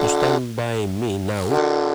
to stand by me now.